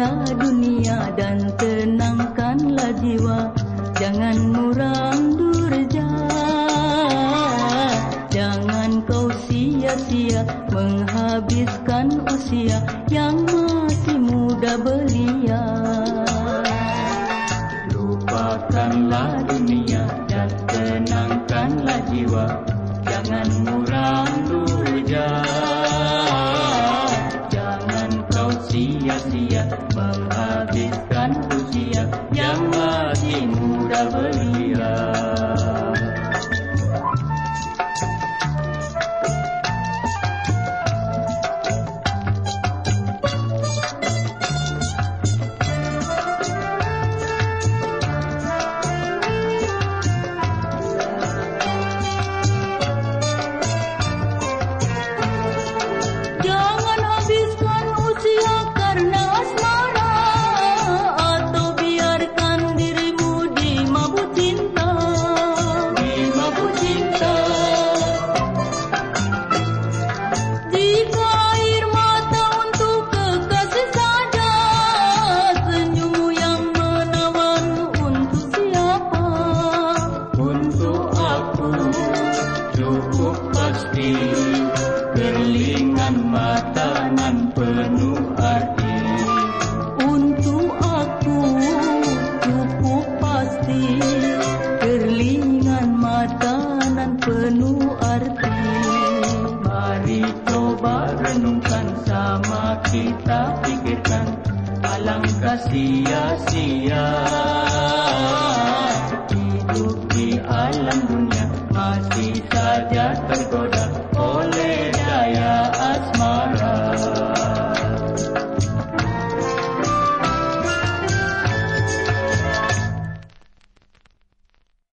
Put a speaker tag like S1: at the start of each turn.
S1: Lupakanlah dunia dan tenangkanlah jiwa. Jangan muram durja. Jangan kau sia-sia menghabiskan usia Yang masih muda belia Lupakanlah dunia dan tenangkanlah jiwa. Jangan muram sia-sia menghabiskan usia. Yang masih muda belia Berlingan mata nan penuh arti pasti Berlingan mata nan penuh arti. Mari coba renungkan sama kita pikirkan. Alangkah sia-sia Hidup di alam dunia masih saja tergoda